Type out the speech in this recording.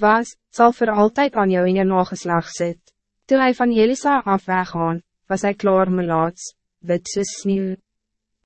was, zal voor altijd aan jou in je nageslag zitten. Toen hij van Jelisa af weggaan, was hij klaar melaats, wit soos sneeuw.